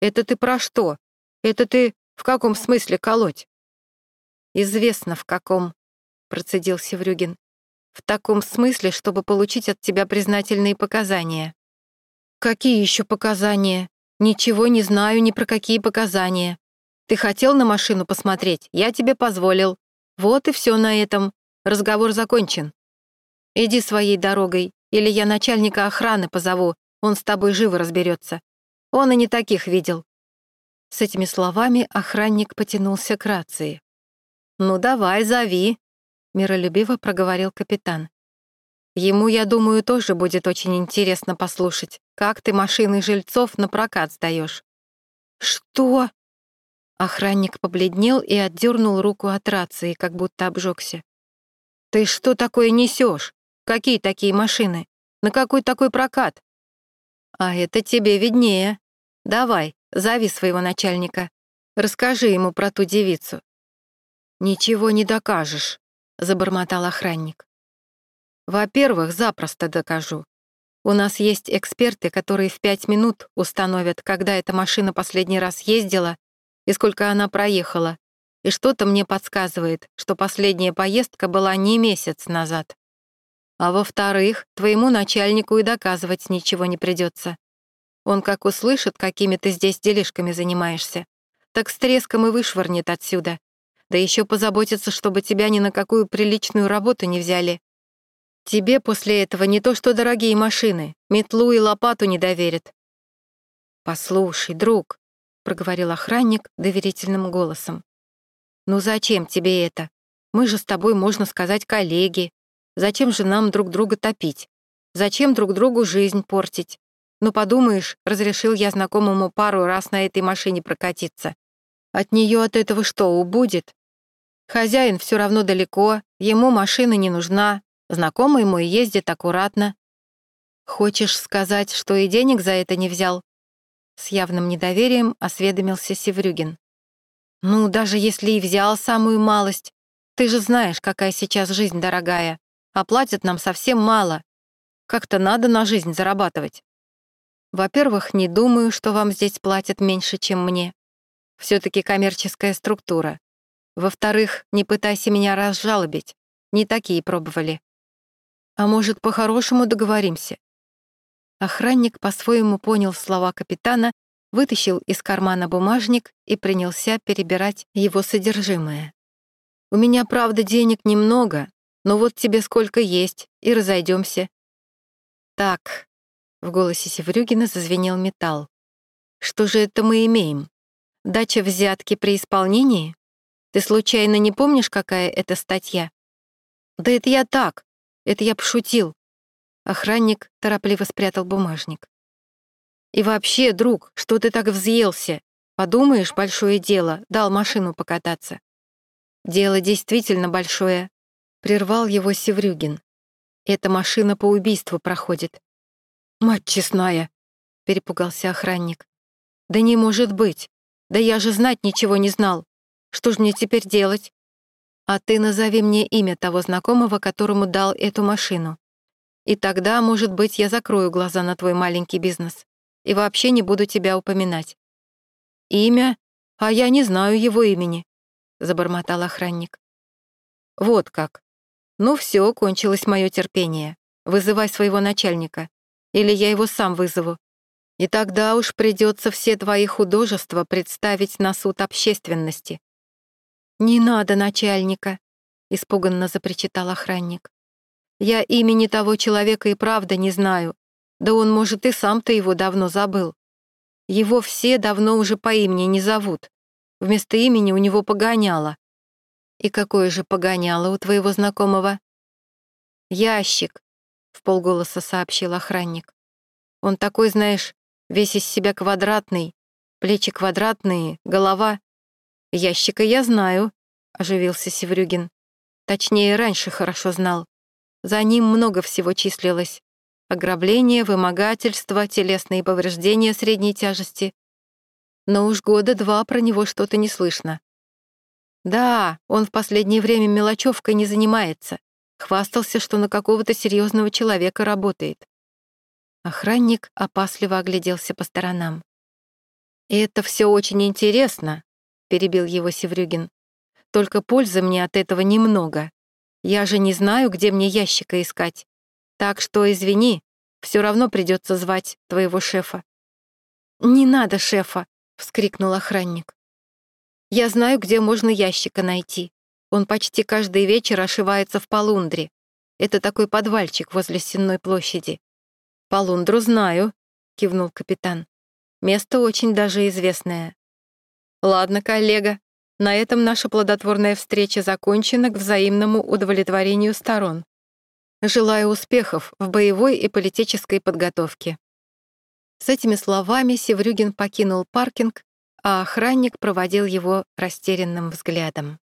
«Это ты про что? Это ты в каком смысле колоть?» «Известно, в каком», — процедил Севрюгин. «В таком смысле, чтобы получить от тебя признательные показания». «Какие еще показания? Ничего не знаю ни про какие показания. Ты хотел на машину посмотреть? Я тебе позволил. Вот и все на этом. Разговор закончен. Иди своей дорогой, или я начальника охраны позову, он с тобой живо разберется. Он и не таких видел». С этими словами охранник потянулся к рации. «Ну давай, зови», — миролюбиво проговорил капитан. «Ему, я думаю, тоже будет очень интересно послушать, как ты машины жильцов на прокат сдаешь. «Что?» Охранник побледнел и отдернул руку от рации, как будто обжегся. «Ты что такое несешь? Какие такие машины? На какой такой прокат?» «А это тебе виднее. Давай, зови своего начальника. Расскажи ему про ту девицу». «Ничего не докажешь», — забормотал охранник. «Во-первых, запросто докажу. У нас есть эксперты, которые в пять минут установят, когда эта машина последний раз ездила и сколько она проехала. И что-то мне подсказывает, что последняя поездка была не месяц назад. А во-вторых, твоему начальнику и доказывать ничего не придется. Он как услышит, какими ты здесь делишками занимаешься, так с треском и вышвырнет отсюда. Да еще позаботится, чтобы тебя ни на какую приличную работу не взяли. Тебе после этого не то что дорогие машины, метлу и лопату не доверят. «Послушай, друг», — проговорил охранник доверительным голосом, «ну зачем тебе это? Мы же с тобой, можно сказать, коллеги. Зачем же нам друг друга топить? Зачем друг другу жизнь портить? Ну, подумаешь, разрешил я знакомому пару раз на этой машине прокатиться. От нее от этого что, убудет? Хозяин все равно далеко, ему машина не нужна, Знакомый мой ездит аккуратно. Хочешь сказать, что и денег за это не взял? С явным недоверием осведомился Севрюгин. Ну, даже если и взял самую малость. Ты же знаешь, какая сейчас жизнь дорогая. А платят нам совсем мало. Как-то надо на жизнь зарабатывать. Во-первых, не думаю, что вам здесь платят меньше, чем мне. все таки коммерческая структура. Во-вторых, не пытайся меня разжалобить. Не такие пробовали. А может, по-хорошему договоримся?» Охранник по-своему понял слова капитана, вытащил из кармана бумажник и принялся перебирать его содержимое. «У меня, правда, денег немного, но вот тебе сколько есть, и разойдемся. «Так», — в голосе Севрюгина зазвенел металл. «Что же это мы имеем? Дача взятки при исполнении? Ты случайно не помнишь, какая это статья?» «Да это я так, это я пошутил. Охранник торопливо спрятал бумажник. И вообще, друг, что ты так взъелся? Подумаешь, большое дело, дал машину покататься. Дело действительно большое. Прервал его Севрюгин. Эта машина по убийству проходит. Мать честная, перепугался охранник. Да не может быть. Да я же знать ничего не знал. Что ж мне теперь делать? А ты назови мне имя того знакомого, которому дал эту машину. И тогда, может быть, я закрою глаза на твой маленький бизнес и вообще не буду тебя упоминать. Имя? А я не знаю его имени, забормотал охранник. Вот как. Ну все, кончилось мое терпение. Вызывай своего начальника. Или я его сам вызову. И тогда уж придется все твои художества представить на суд общественности». «Не надо начальника», — испуганно запричитал охранник. «Я имени того человека и правда не знаю. Да он, может, и сам-то его давно забыл. Его все давно уже по имени не зовут. Вместо имени у него погоняло. И какое же погоняло у твоего знакомого? Ящик, в полголоса сообщил охранник. Он такой, знаешь, весь из себя квадратный, плечи квадратные, голова. Ящика я знаю, оживился Севрюгин. Точнее, раньше хорошо знал. За ним много всего числилось. Ограбление, вымогательство, телесные повреждения средней тяжести. Но уж года два про него что-то не слышно. Да, он в последнее время мелочевкой не занимается. Хвастался, что на какого-то серьезного человека работает. Охранник опасливо огляделся по сторонам. «Это все очень интересно», — перебил его Севрюгин. «Только пользы мне от этого немного. Я же не знаю, где мне ящика искать. Так что извини, все равно придется звать твоего шефа». «Не надо шефа», — вскрикнул охранник. Я знаю, где можно ящика найти. Он почти каждый вечер ошивается в Полундре. Это такой подвальчик возле Сенной площади. Полундру знаю, кивнул капитан. Место очень даже известное. Ладно, коллега, на этом наша плодотворная встреча закончена к взаимному удовлетворению сторон. Желаю успехов в боевой и политической подготовке. С этими словами Севрюгин покинул паркинг а охранник проводил его растерянным взглядом.